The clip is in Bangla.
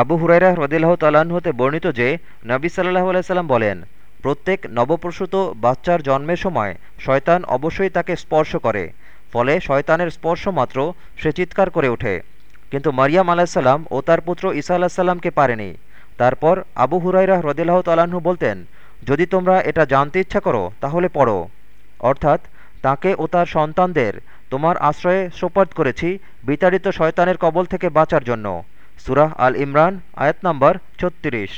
আবু হুরাইরা হ্রদিল্লাহ তালাহ হতে বর্ণিত যে, নবী সাল্লাহ আলাইসাল্লাম বলেন, প্রত্যেক নবপ্রসূত বাচ্চার জন্মের সময় শয়তান অবশ্যই তাকে স্পর্শ করে, ফলে শয়তানের স্পর্শ মাত্র সে চিৎকার করে ওঠে। কিন্তু মারিয়াম আলাহিসাল্লাম ও তার পুত্র ঈসা আলাহিসাল্লামকে পারেনি। তারপর আবু হুরাইরা হ্রদিল্লাহ তালাহু বলতেন, যদি তোমরা এটা জানতে ইচ্ছা করো, তাহলে পড়ো। অর্থাৎ তাকে ও তার সন্তানদের তোমার আশ্রয়ে সোপার্দ করেছি বিতাড়িত শয়তানের কবল থেকে বাঁচার জন্য। সুরাহ আল ইমরান আয়াত নম্বর ছত্রিশ।